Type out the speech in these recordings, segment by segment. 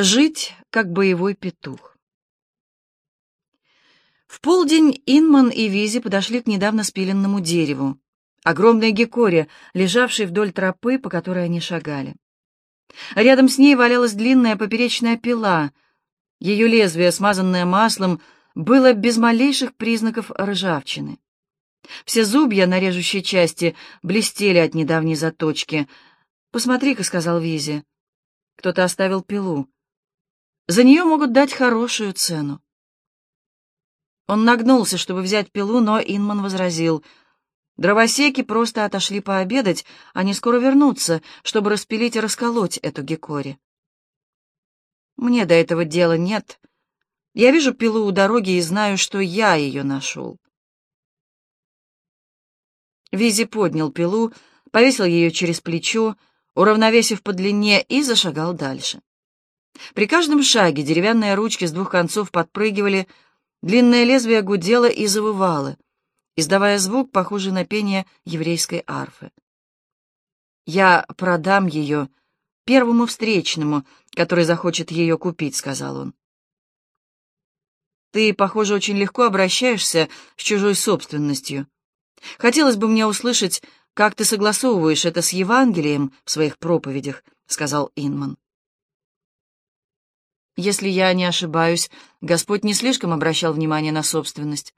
Жить, как боевой петух. В полдень Инман и Визи подошли к недавно спиленному дереву, огромной гекоре, лежавшей вдоль тропы, по которой они шагали. Рядом с ней валялась длинная поперечная пила. Ее лезвие, смазанное маслом, было без малейших признаков ржавчины. Все зубья на режущей части блестели от недавней заточки. «Посмотри-ка», — сказал Визи. Кто-то оставил пилу. За нее могут дать хорошую цену. Он нагнулся, чтобы взять пилу, но Инман возразил. Дровосеки просто отошли пообедать, они скоро вернутся, чтобы распилить и расколоть эту гекори. Мне до этого дела нет. Я вижу пилу у дороги и знаю, что я ее нашел. Визи поднял пилу, повесил ее через плечо, уравновесив по длине, и зашагал дальше. При каждом шаге деревянные ручки с двух концов подпрыгивали, длинное лезвие гудело и завывало, издавая звук, похожий на пение еврейской арфы. «Я продам ее первому встречному, который захочет ее купить», — сказал он. «Ты, похоже, очень легко обращаешься с чужой собственностью. Хотелось бы мне услышать, как ты согласовываешь это с Евангелием в своих проповедях», — сказал Инман. Если я не ошибаюсь, Господь не слишком обращал внимание на собственность.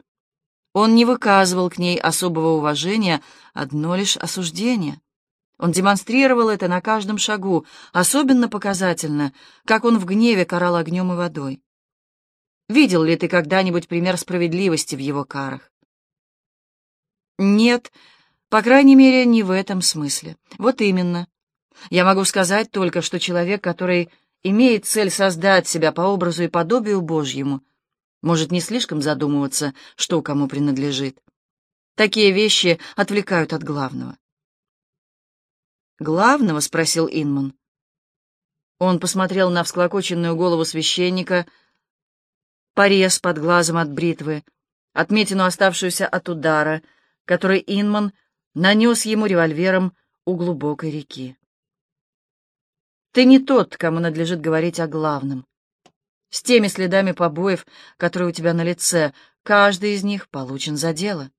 Он не выказывал к ней особого уважения, одно лишь осуждение. Он демонстрировал это на каждом шагу, особенно показательно, как он в гневе карал огнем и водой. Видел ли ты когда-нибудь пример справедливости в его карах? Нет, по крайней мере, не в этом смысле. Вот именно. Я могу сказать только, что человек, который имеет цель создать себя по образу и подобию Божьему, может не слишком задумываться, что кому принадлежит. Такие вещи отвлекают от главного. «Главного?» — спросил Инман. Он посмотрел на всклокоченную голову священника, порез под глазом от бритвы, отметину, оставшуюся от удара, который Инман нанес ему револьвером у глубокой реки. Ты не тот, кому надлежит говорить о главном. С теми следами побоев, которые у тебя на лице, каждый из них получен за дело.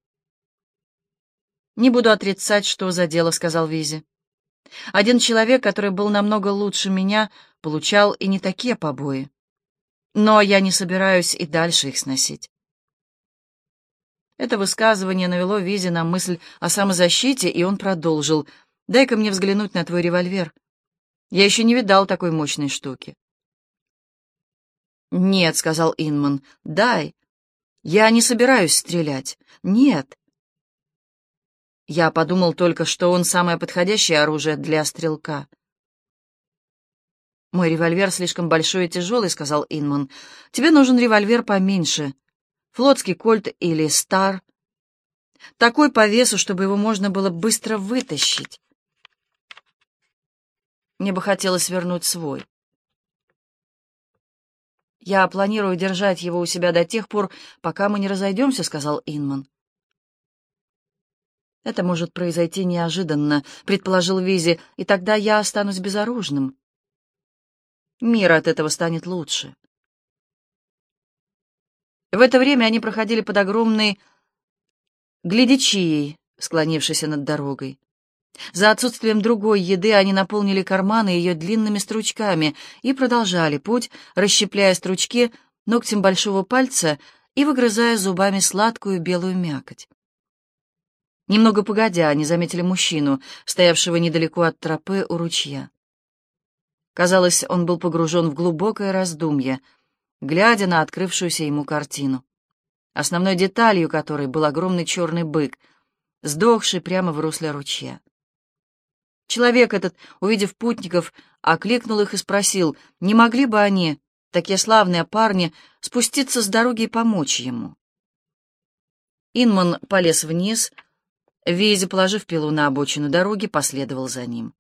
«Не буду отрицать, что за дело», — сказал Визи. «Один человек, который был намного лучше меня, получал и не такие побои. Но я не собираюсь и дальше их сносить». Это высказывание навело Визи на мысль о самозащите, и он продолжил. «Дай-ка мне взглянуть на твой револьвер». Я еще не видал такой мощной штуки. «Нет», — сказал Инман, — «дай. Я не собираюсь стрелять. Нет». Я подумал только, что он самое подходящее оружие для стрелка. «Мой револьвер слишком большой и тяжелый», — сказал Инман. «Тебе нужен револьвер поменьше. Флотский кольт или стар. Такой по весу, чтобы его можно было быстро вытащить. Мне бы хотелось вернуть свой. «Я планирую держать его у себя до тех пор, пока мы не разойдемся», — сказал Инман. «Это может произойти неожиданно», — предположил Визи, «и тогда я останусь безоружным. Мир от этого станет лучше». В это время они проходили под огромной глядячией, склонившейся над дорогой. За отсутствием другой еды они наполнили карманы ее длинными стручками и продолжали путь, расщепляя стручки ногтем большого пальца и выгрызая зубами сладкую белую мякоть. Немного погодя, они заметили мужчину, стоявшего недалеко от тропы у ручья. Казалось, он был погружен в глубокое раздумье, глядя на открывшуюся ему картину, основной деталью которой был огромный черный бык, сдохший прямо в русле ручья. Человек этот, увидев путников, окликнул их и спросил, не могли бы они, такие славные парни, спуститься с дороги и помочь ему. Инман полез вниз, Вейзи, положив пилу на обочину дороги, последовал за ним.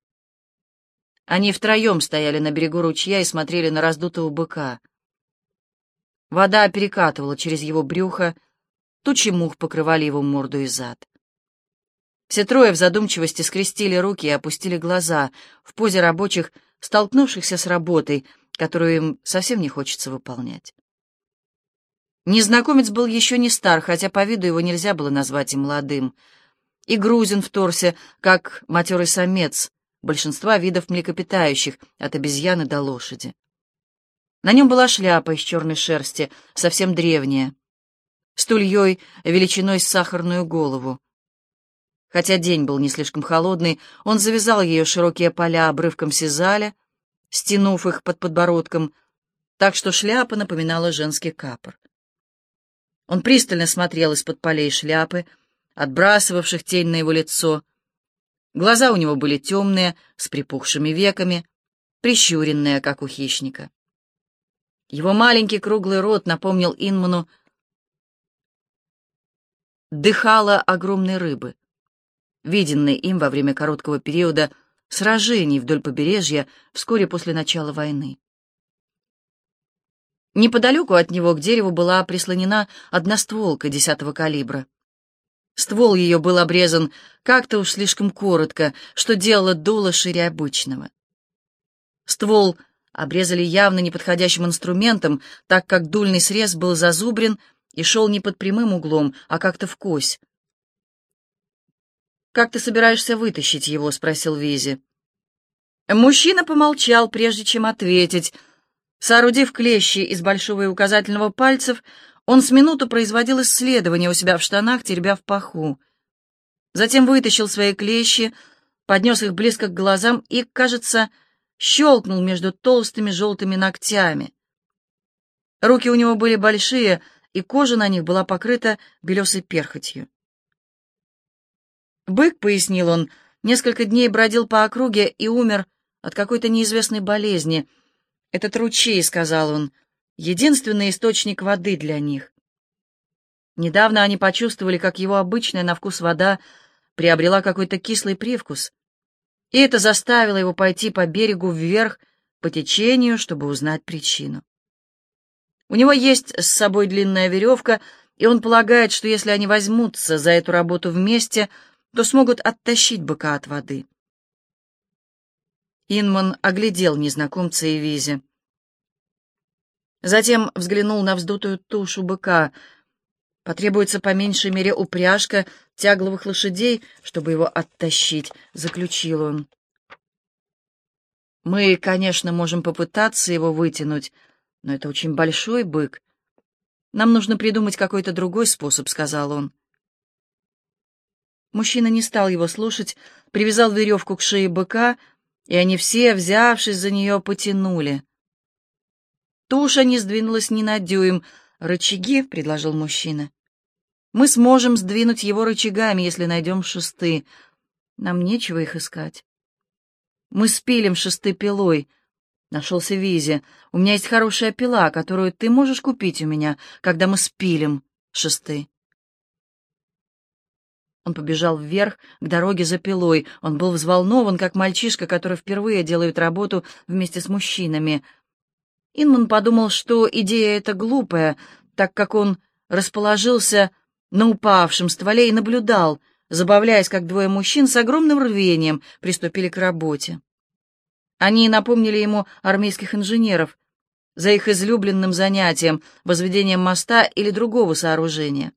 Они втроем стояли на берегу ручья и смотрели на раздутого быка. Вода перекатывала через его брюхо, тучи мух покрывали его морду и зад. Все трое в задумчивости скрестили руки и опустили глаза в позе рабочих, столкнувшихся с работой, которую им совсем не хочется выполнять. Незнакомец был еще не стар, хотя по виду его нельзя было назвать и молодым. И грузин в торсе, как матерый самец, большинства видов млекопитающих, от обезьяны до лошади. На нем была шляпа из черной шерсти, совсем древняя, с тульей величиной с сахарную голову. Хотя день был не слишком холодный, он завязал ее широкие поля обрывком сизаля, стянув их под подбородком, так что шляпа напоминала женский капор. Он пристально смотрел из-под полей шляпы, отбрасывавших тень на его лицо. Глаза у него были темные, с припухшими веками, прищуренные, как у хищника. Его маленький круглый рот напомнил Инману дыхало огромной рыбы, виденной им во время короткого периода сражений вдоль побережья вскоре после начала войны. Неподалеку от него к дереву была прислонена одностволка десятого калибра. Ствол ее был обрезан как-то уж слишком коротко, что делало дуло шире обычного. Ствол обрезали явно неподходящим инструментом, так как дульный срез был зазубрен и шел не под прямым углом, а как-то в кось. «Как ты собираешься вытащить его?» — спросил Визи. Мужчина помолчал, прежде чем ответить — Соорудив клещи из большого и указательного пальцев, он с минуту производил исследования у себя в штанах, теребя в паху. Затем вытащил свои клещи, поднес их близко к глазам и, кажется, щелкнул между толстыми желтыми ногтями. Руки у него были большие, и кожа на них была покрыта белесой перхотью. «Бык», — пояснил он, — несколько дней бродил по округе и умер от какой-то неизвестной болезни — «Этот ручей», — сказал он, — «единственный источник воды для них». Недавно они почувствовали, как его обычная на вкус вода приобрела какой-то кислый привкус, и это заставило его пойти по берегу вверх, по течению, чтобы узнать причину. У него есть с собой длинная веревка, и он полагает, что если они возьмутся за эту работу вместе, то смогут оттащить быка от воды. Инман оглядел незнакомца и Визи. Затем взглянул на вздутую тушу быка. Потребуется по меньшей мере упряжка тягловых лошадей, чтобы его оттащить, — заключил он. Мы, конечно, можем попытаться его вытянуть, но это очень большой бык. Нам нужно придумать какой-то другой способ, — сказал он. Мужчина не стал его слушать, привязал веревку к шее быка — и они все, взявшись за нее, потянули. Туша не сдвинулась ни на дюйм. «Рычаги», — предложил мужчина. «Мы сможем сдвинуть его рычагами, если найдем шесты. Нам нечего их искать». «Мы спилим шесты пилой», — нашелся Визи. «У меня есть хорошая пила, которую ты можешь купить у меня, когда мы спилим шесты». Он побежал вверх, к дороге за пилой. Он был взволнован, как мальчишка, который впервые делает работу вместе с мужчинами. Инман подумал, что идея эта глупая, так как он расположился на упавшем стволе и наблюдал, забавляясь, как двое мужчин с огромным рвением приступили к работе. Они напомнили ему армейских инженеров за их излюбленным занятием, возведением моста или другого сооружения.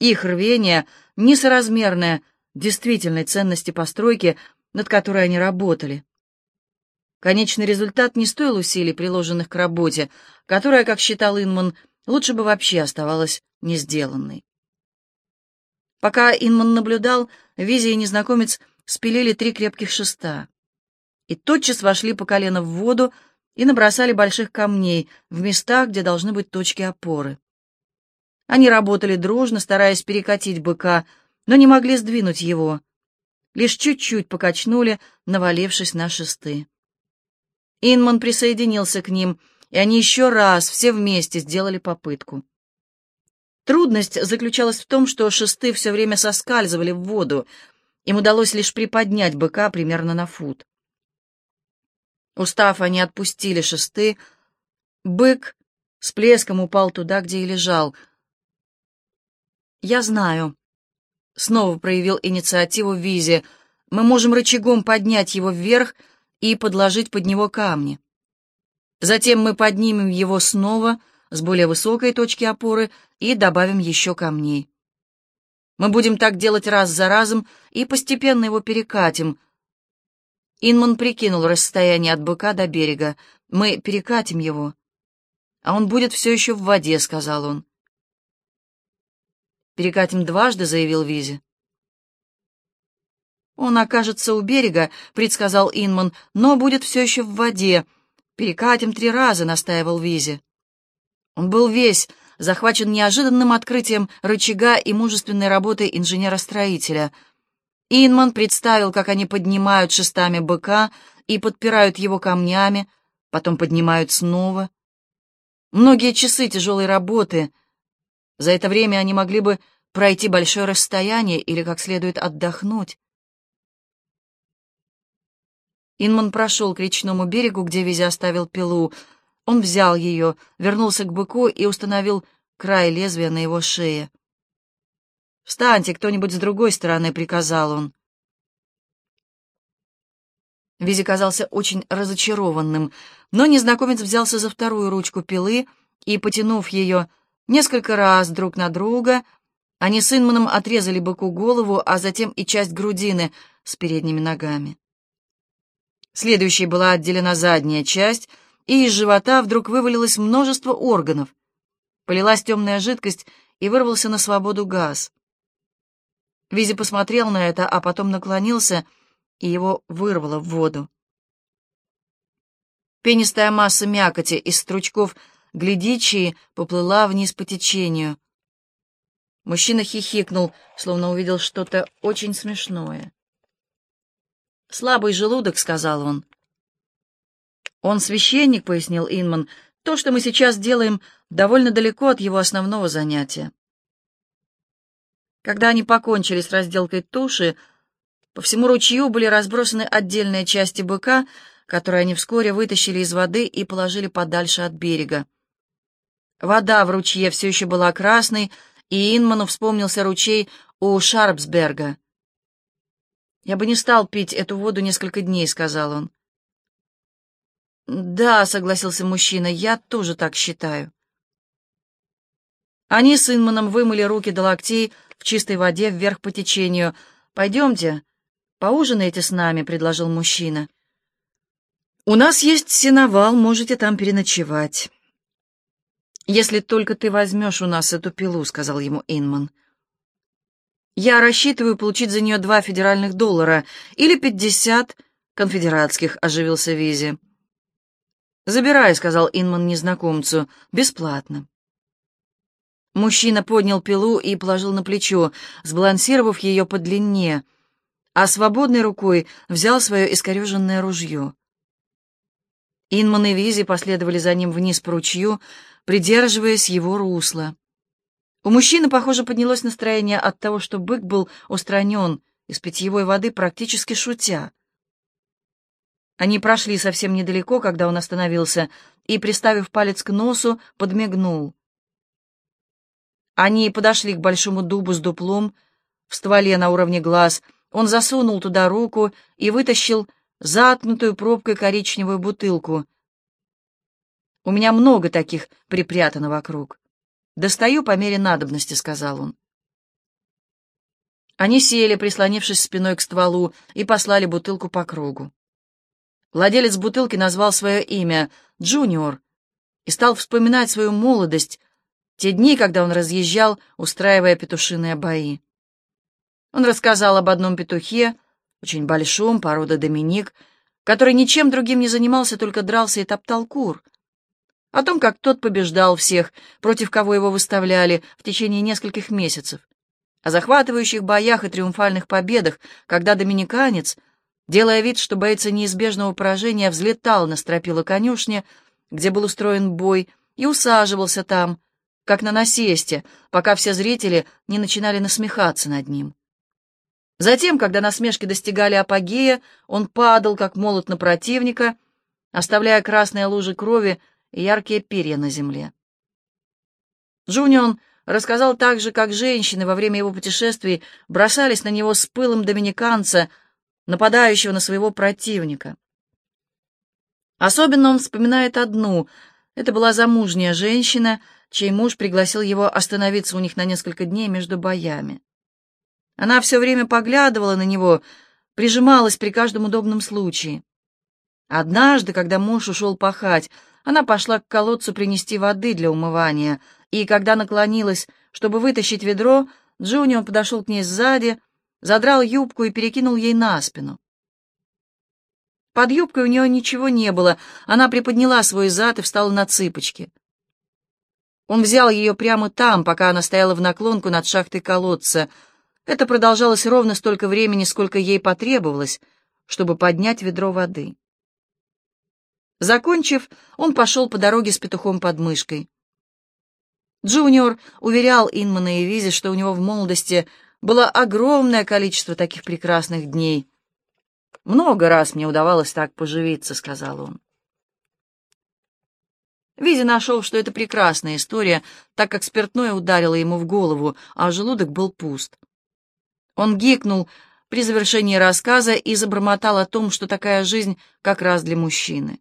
Их рвение несоразмерное действительной ценности постройки, над которой они работали. Конечный результат не стоил усилий, приложенных к работе, которая, как считал Инман, лучше бы вообще оставалась не сделанной. Пока Инман наблюдал, Визи и незнакомец спилили три крепких шеста и тотчас вошли по колено в воду и набросали больших камней в местах, где должны быть точки опоры. Они работали дружно, стараясь перекатить быка, но не могли сдвинуть его. Лишь чуть-чуть покачнули, навалившись на шесты. Инман присоединился к ним, и они еще раз все вместе сделали попытку. Трудность заключалась в том, что шесты все время соскальзывали в воду. Им удалось лишь приподнять быка примерно на фут. Устав, они отпустили шесты. Бык с плеском упал туда, где и лежал — «Я знаю», — снова проявил инициативу Визи. «Мы можем рычагом поднять его вверх и подложить под него камни. Затем мы поднимем его снова с более высокой точки опоры и добавим еще камней. Мы будем так делать раз за разом и постепенно его перекатим. Инман прикинул расстояние от быка до берега. Мы перекатим его. А он будет все еще в воде, сказал он. Перекатим дважды, заявил Визи. Он окажется у берега, предсказал Инман, но будет все еще в воде. Перекатим три раза, настаивал Визи. Он был весь захвачен неожиданным открытием рычага и мужественной работой инженера-строителя. Инман представил, как они поднимают шестами быка и подпирают его камнями, потом поднимают снова. Многие часы тяжелой работы. За это время они могли бы пройти большое расстояние или как следует отдохнуть. Инман прошел к речному берегу, где Визи оставил пилу. Он взял ее, вернулся к быку и установил край лезвия на его шее. «Встаньте, кто-нибудь с другой стороны», — приказал он. Визи казался очень разочарованным, но незнакомец взялся за вторую ручку пилы и, потянув ее несколько раз друг на друга, они с Инманом отрезали быку голову, а затем и часть грудины с передними ногами. Следующей была отделена задняя часть — и из живота вдруг вывалилось множество органов. Полилась темная жидкость, и вырвался на свободу газ. Визи посмотрел на это, а потом наклонился, и его вырвало в воду. Пенистая масса мякоти из стручков глядичии поплыла вниз по течению. Мужчина хихикнул, словно увидел что-то очень смешное. «Слабый желудок», — сказал он. «Он священник», — пояснил Инман. «То, что мы сейчас делаем, довольно далеко от его основного занятия». Когда они покончили с разделкой туши, по всему ручью были разбросаны отдельные части быка, которые они вскоре вытащили из воды и положили подальше от берега. Вода в ручье все еще была красной, и Инману вспомнился ручей у Шарпсберга. «Я бы не стал пить эту воду несколько дней», — сказал он. «Да», — согласился мужчина, — «я тоже так считаю». Они с Инманом вымыли руки до локтей в чистой воде вверх по течению. «Пойдемте, поужинайте с нами», — предложил мужчина. «У нас есть сеновал, можете там переночевать». «Если только ты возьмешь у нас эту пилу», — сказал ему Инман. «Я рассчитываю получить за нее два федеральных доллара или пятьдесят конфедератских», — оживился Визи. «Забирай», — сказал Инман незнакомцу, — «бесплатно». Мужчина поднял пилу и положил на плечо, сбалансировав ее по длине, а свободной рукой взял свое искореженное ружье. Инман и Визи последовали за ним вниз по ручью, придерживаясь его русла. У мужчины, похоже, поднялось настроение от того, что бык был устранен из питьевой воды практически шутя. Они прошли совсем недалеко, когда он остановился, и, приставив палец к носу, подмигнул. Они подошли к большому дубу с дуплом, в стволе на уровне глаз. Он засунул туда руку и вытащил заткнутую пробкой коричневую бутылку. «У меня много таких припрятано вокруг. Достаю по мере надобности», — сказал он. Они сели, прислонившись спиной к стволу, и послали бутылку по кругу. Владелец бутылки назвал свое имя Джуниор и стал вспоминать свою молодость, те дни, когда он разъезжал, устраивая петушиные бои. Он рассказал об одном петухе, очень большом, порода Доминик, который ничем другим не занимался, только дрался и топтал кур. О том, как тот побеждал всех, против кого его выставляли в течение нескольких месяцев. О захватывающих боях и триумфальных победах, когда доминиканец — делая вид, что боится неизбежного поражения, взлетал на стропила конюшни, где был устроен бой, и усаживался там, как на насесте, пока все зрители не начинали насмехаться над ним. Затем, когда насмешки достигали апогея, он падал, как молот на противника, оставляя красные лужи крови и яркие перья на земле. Джунион рассказал также, как женщины во время его путешествий бросались на него с пылом доминиканца — нападающего на своего противника. Особенно он вспоминает одну. Это была замужняя женщина, чей муж пригласил его остановиться у них на несколько дней между боями. Она все время поглядывала на него, прижималась при каждом удобном случае. Однажды, когда муж ушел пахать, она пошла к колодцу принести воды для умывания, и когда наклонилась, чтобы вытащить ведро, Джуниор подошел к ней сзади, задрал юбку и перекинул ей на спину. Под юбкой у нее ничего не было, она приподняла свой зад и встала на цыпочки. Он взял ее прямо там, пока она стояла в наклонку над шахтой колодца. Это продолжалось ровно столько времени, сколько ей потребовалось, чтобы поднять ведро воды. Закончив, он пошел по дороге с петухом под мышкой. Джуниор уверял Инмана и Визи, что у него в молодости было огромное количество таких прекрасных дней. «Много раз мне удавалось так поживиться», — сказал он. Визи нашел, что это прекрасная история, так как спиртное ударило ему в голову, а желудок был пуст. Он гикнул при завершении рассказа и забормотал о том, что такая жизнь как раз для мужчины.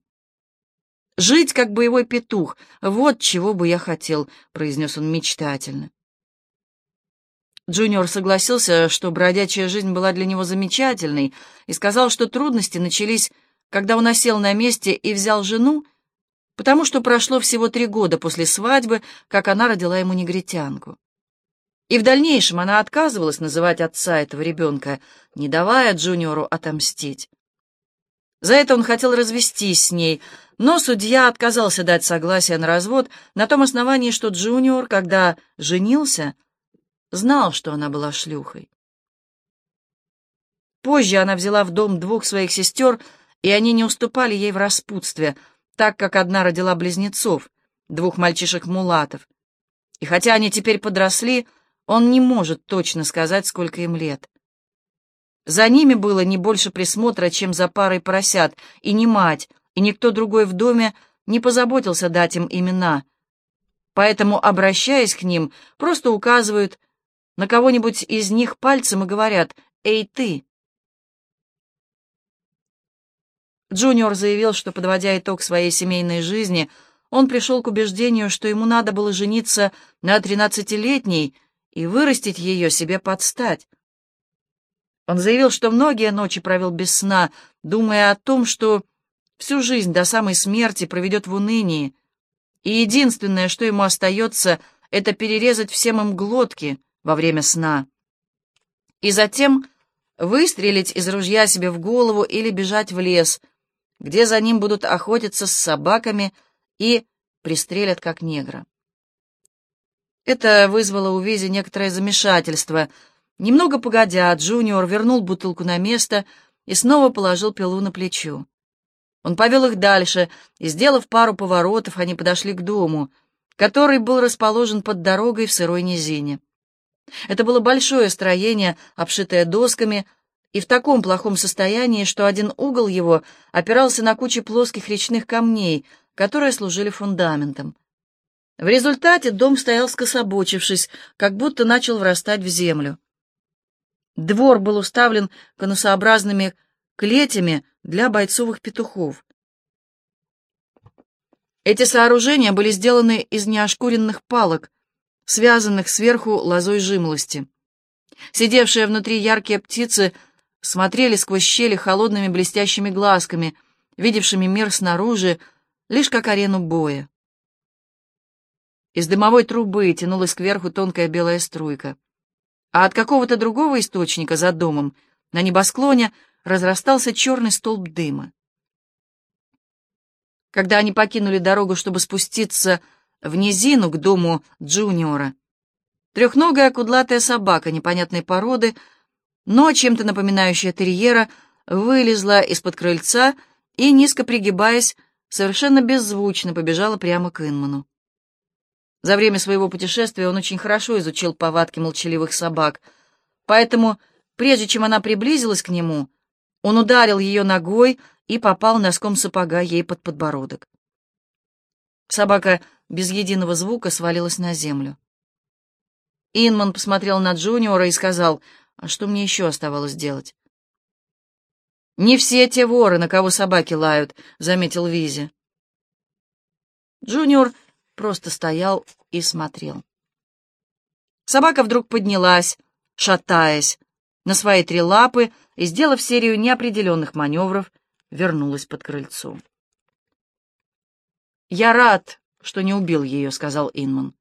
«Жить, как боевой петух, вот чего бы я хотел», — произнес он мечтательно. Джуниор согласился, что бродячая жизнь была для него замечательной, и сказал, что трудности начались, когда он осел на месте и взял жену, потому что прошло всего три года после свадьбы, как она родила ему негритянку. И в дальнейшем она отказывалась называть отца этого ребенка, не давая Джуниору отомстить. За это он хотел развестись с ней, но судья отказался дать согласие на развод на том основании, что Джуниор, когда женился, знал, что она была шлюхой. Позже она взяла в дом двух своих сестер, и они не уступали ей в распутстве, так как одна родила близнецов, двух мальчишек-мулатов. И хотя они теперь подросли, он не может точно сказать, сколько им лет. За ними было не больше присмотра, чем за парой поросят, и ни мать, и никто другой в доме не позаботился дать им имена. Поэтому, обращаясь к ним, просто указывают на кого-нибудь из них пальцем и говорят «Эй, ты!». Джуниор заявил, что, подводя итог своей семейной жизни, он пришел к убеждению, что ему надо было жениться на тринадцатилетней и вырастить ее себе под стать. Он заявил, что многие ночи провел без сна, думая о том, что всю жизнь до самой смерти проведет в унынии, и единственное, что ему остается, это перерезать всем им глотки во время сна, и затем выстрелить из ружья себе в голову или бежать в лес, где за ним будут охотиться с собаками и пристрелят как негра. Это вызвало у Визи некоторое замешательство — Немного погодя, Джуниор вернул бутылку на место и снова положил пилу на плечо. Он повел их дальше, и, сделав пару поворотов, они подошли к дому, который был расположен под дорогой в сырой низине. Это было большое строение, обшитое досками, и в таком плохом состоянии, что один угол его опирался на кучи плоских речных камней, которые служили фундаментом. В результате дом стоял скособочившись, как будто начал врастать в землю. Двор был уставлен конусообразными клетями для бойцовых петухов. Эти сооружения были сделаны из неошкуренных палок, связанных сверху лозой жимолости. Сидевшие внутри яркие птицы смотрели сквозь щели холодными блестящими глазками, видевшими мир снаружи, лишь как арену боя. Из дымовой трубы тянулась кверху тонкая белая струйка а от какого-то другого источника за домом на небосклоне разрастался черный столб дыма. Когда они покинули дорогу, чтобы спуститься в низину к дому Джуниора, трехногая кудлатая собака непонятной породы, но чем-то напоминающая терьера, вылезла из-под крыльца и, низко пригибаясь, совершенно беззвучно побежала прямо к Инману. За время своего путешествия он очень хорошо изучил повадки молчаливых собак, поэтому, прежде чем она приблизилась к нему, он ударил ее ногой и попал носком сапога ей под подбородок. Собака без единого звука свалилась на землю. Инман посмотрел на Джуниора и сказал, «А что мне еще оставалось делать?» «Не все те воры, на кого собаки лают», — заметил Визи. Джуниор просто стоял и смотрел. Собака вдруг поднялась, шатаясь, на свои три лапы и, сделав серию неопределенных маневров, вернулась под крыльцо. «Я рад, что не убил ее», — сказал Инман.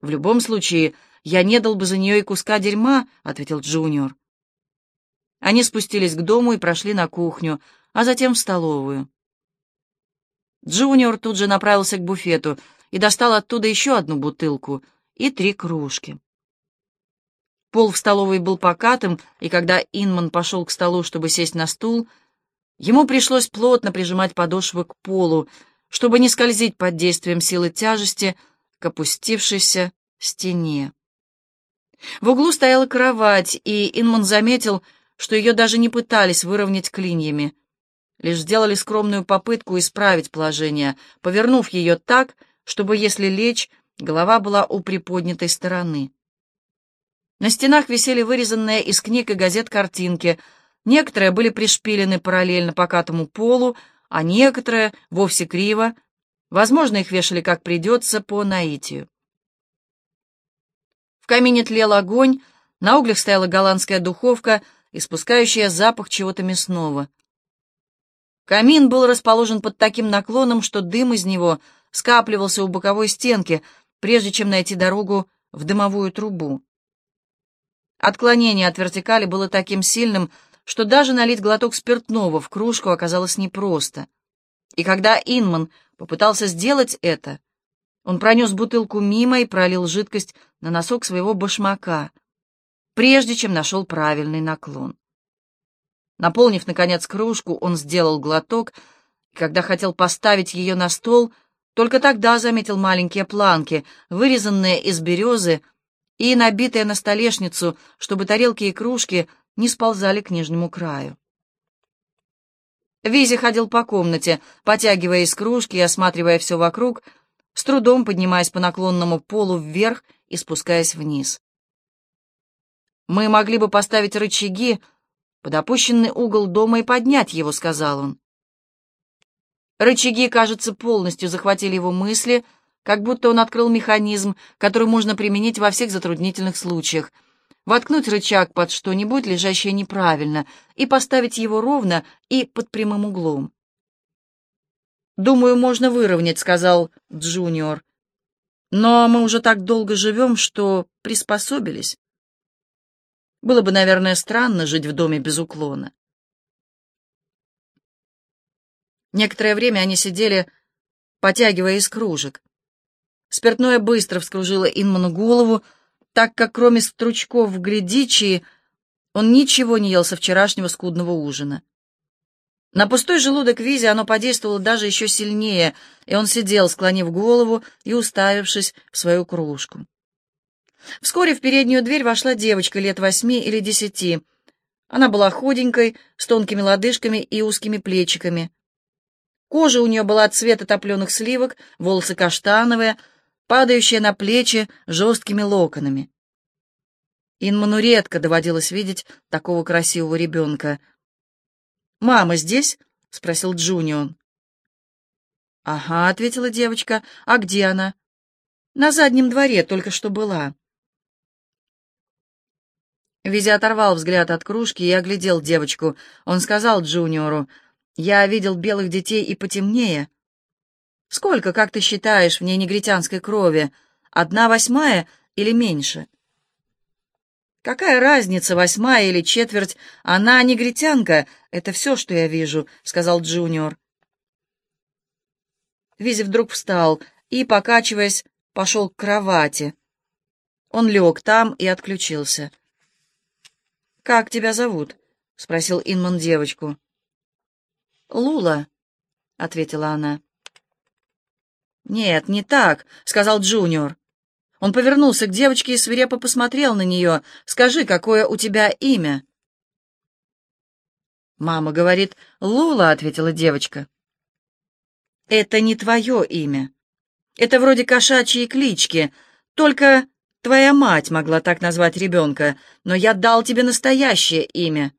«В любом случае, я не дал бы за нее и куска дерьма», — ответил Джуниор. Они спустились к дому и прошли на кухню, а затем в столовую. Джуниор тут же направился к буфету и достал оттуда еще одну бутылку и три кружки. Пол в столовой был покатым, и когда Инман пошел к столу, чтобы сесть на стул, ему пришлось плотно прижимать подошвы к полу, чтобы не скользить под действием силы тяжести к опустившейся стене. В углу стояла кровать, и Инман заметил, что ее даже не пытались выровнять клиньями, лишь сделали скромную попытку исправить положение, повернув ее так, чтобы, если лечь, голова была у приподнятой стороны. На стенах висели вырезанные из книг и газет картинки, некоторые были пришпилены параллельно покатому полу, а некоторые вовсе криво, возможно, их вешали как придется по наитию. В камине тлел огонь, на углях стояла голландская духовка, испускающая запах чего-то мясного. Камин был расположен под таким наклоном, что дым из него скапливался у боковой стенки, прежде чем найти дорогу в дымовую трубу. Отклонение от вертикали было таким сильным, что даже налить глоток спиртного в кружку оказалось непросто. И когда Инман попытался сделать это, он пронес бутылку мимо и пролил жидкость на носок своего башмака, прежде чем нашел правильный наклон. Наполнив, наконец, кружку, он сделал глоток, и когда хотел поставить ее на стол, только тогда заметил маленькие планки, вырезанные из березы и набитые на столешницу, чтобы тарелки и кружки не сползали к нижнему краю. Визи ходил по комнате, потягивая из кружки и осматривая все вокруг, с трудом поднимаясь по наклонному полу вверх и спускаясь вниз. «Мы могли бы поставить рычаги под опущенный угол дома и поднять его», — сказал он. Рычаги, кажется, полностью захватили его мысли, как будто он открыл механизм, который можно применить во всех затруднительных случаях. Воткнуть рычаг под что-нибудь, лежащее неправильно, и поставить его ровно и под прямым углом. «Думаю, можно выровнять», — сказал Джуниор. «Но мы уже так долго живем, что приспособились». Было бы, наверное, странно жить в доме без уклона. Некоторое время они сидели, потягивая из кружек. Спиртное быстро вскружило Инману голову, так как кроме стручков в грядичии он ничего не ел со вчерашнего скудного ужина. На пустой желудок Визи оно подействовало даже еще сильнее, и он сидел, склонив голову и уставившись в свою кружку. Вскоре в переднюю дверь вошла девочка лет восьми или десяти. Она была худенькой, с тонкими лодыжками и узкими плечиками. Кожа у нее была цвета топленых сливок, волосы каштановые, падающие на плечи жесткими локонами. Инману редко доводилось видеть такого красивого ребенка. «Мама здесь?» — спросил Джунион. «Ага», — ответила девочка. «А где она?» «На заднем дворе только что была». Визи оторвал взгляд от кружки и оглядел девочку. Он сказал Джуниору, «Я видел белых детей и потемнее. Сколько, как ты считаешь, в ней негритянской крови? Одна восьмая или меньше?» «Какая разница, восьмая или четверть? Она негритянка. Это все, что я вижу», — сказал Джуниор. Визи вдруг встал и, покачиваясь, пошел к кровати. Он лег там и отключился. «Как тебя зовут?» — спросил Инман девочку. «Лула», — ответила она. «Нет, не так», — сказал Джуниор. Он повернулся к девочке и свирепо посмотрел на нее. «Скажи, какое у тебя имя?» «Мама говорит, Лула», — ответила девочка. «Это не твое имя. Это вроде кошачьей клички, только Твоя мать могла так назвать ребенка, но я дал тебе настоящее имя.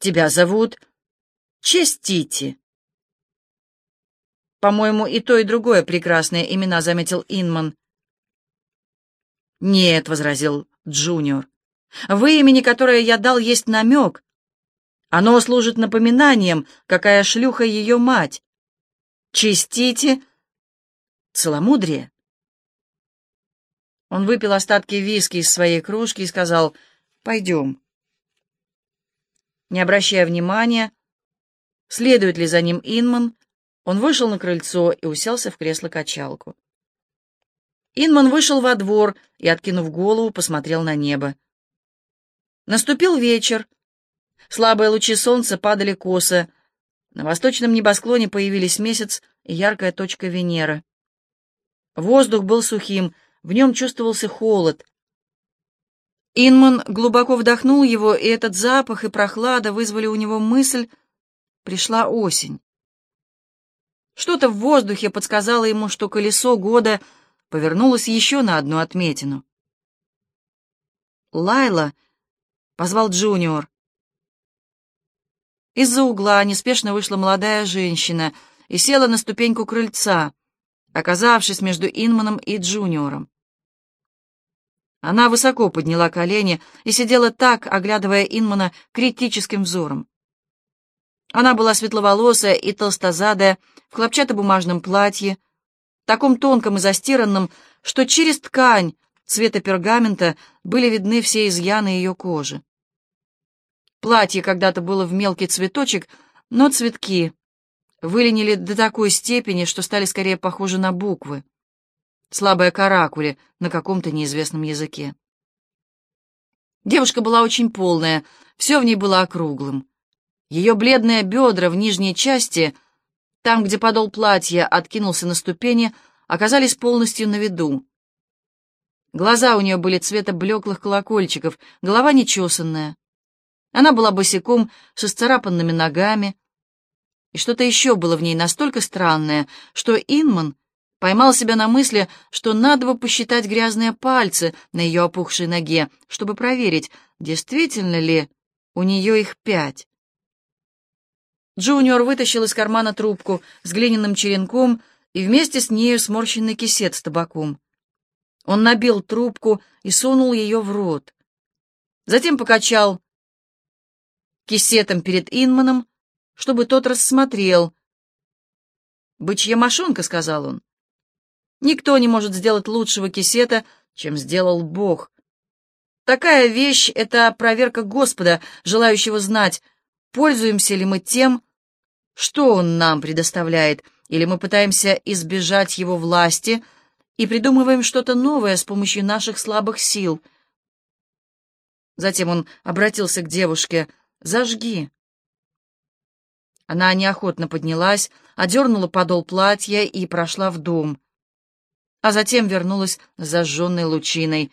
Тебя зовут Честити. По-моему, и то, и другое прекрасные имена, заметил Инман. Нет, возразил Джуниор. В имени, которое я дал, есть намек. Оно служит напоминанием, какая шлюха ее мать. Чистите целомудрие. Он выпил остатки виски из своей кружки и сказал «Пойдем». Не обращая внимания, следует ли за ним Инман, он вышел на крыльцо и уселся в кресло-качалку. Инман вышел во двор и, откинув голову, посмотрел на небо. Наступил вечер. Слабые лучи солнца падали косо. На восточном небосклоне появились месяц и яркая точка Венеры. Воздух был сухим, в нем чувствовался холод. Инман глубоко вдохнул его, и этот запах и прохлада вызвали у него мысль «пришла осень». Что-то в воздухе подсказало ему, что колесо года повернулось еще на одну отметину. «Лайла!» — позвал Джуниор. Из-за угла неспешно вышла молодая женщина и села на ступеньку крыльца, оказавшись между Инманом и Джуниором. Она высоко подняла колени и сидела так, оглядывая Инмана критическим взором. Она была светловолосая и толстозадая, в хлопчатобумажном платье, таком тонком и застиранном, что через ткань цвета пергамента были видны все изъяны ее кожи. Платье когда-то было в мелкий цветочек, но цветки выленили до такой степени, что стали скорее похожи на буквы слабые каракули на каком-то неизвестном языке. Девушка была очень полная, все в ней было округлым. Ее бледные бедра в нижней части, там, где подол платья откинулся на ступени, оказались полностью на виду. Глаза у нее были цвета блеклых колокольчиков, голова нечесанная. Она была босиком, с исцарапанными ногами. И что-то еще было в ней настолько странное, что Инман Поймал себя на мысли, что надо бы посчитать грязные пальцы на ее опухшей ноге, чтобы проверить, действительно ли у нее их пять. Джуниор вытащил из кармана трубку с глиняным черенком и вместе с нею сморщенный кисет с табаком. Он набил трубку и сунул ее в рот. Затем покачал кисетом перед Инманом, чтобы тот рассмотрел. «Бычья мошонка», — сказал он. Никто не может сделать лучшего кисета, чем сделал Бог. Такая вещь — это проверка Господа, желающего знать, пользуемся ли мы тем, что Он нам предоставляет, или мы пытаемся избежать Его власти и придумываем что-то новое с помощью наших слабых сил. Затем он обратился к девушке. «Зажги». Она неохотно поднялась, одернула подол платья и прошла в дом а затем вернулась с зажженной лучиной.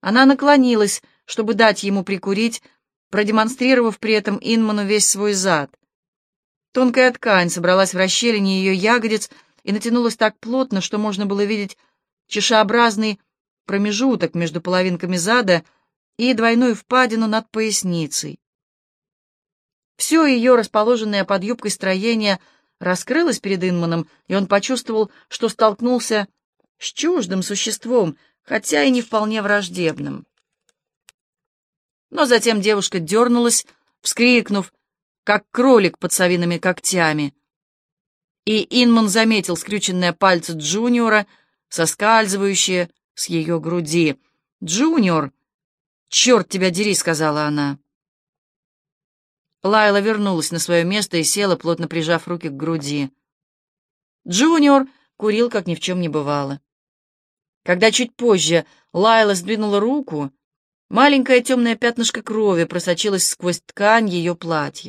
Она наклонилась, чтобы дать ему прикурить, продемонстрировав при этом Инману весь свой зад. Тонкая ткань собралась в расщелине ее ягодиц и натянулась так плотно, что можно было видеть чешеобразный промежуток между половинками зада и двойную впадину над поясницей. Все ее расположенное под юбкой строение раскрылось перед Инманом, и он почувствовал, что столкнулся с чуждым существом, хотя и не вполне враждебным. Но затем девушка дернулась, вскрикнув, как кролик под совиными когтями. И Инман заметил скрюченные пальцы Джуниора, соскальзывающие с ее груди. «Джуниор! Черт тебя дери!» — сказала она. Лайла вернулась на свое место и села, плотно прижав руки к груди. Джуниор курил, как ни в чем не бывало. Когда чуть позже Лайла сдвинула руку, маленькое темное пятнышко крови просочилось сквозь ткань ее платья.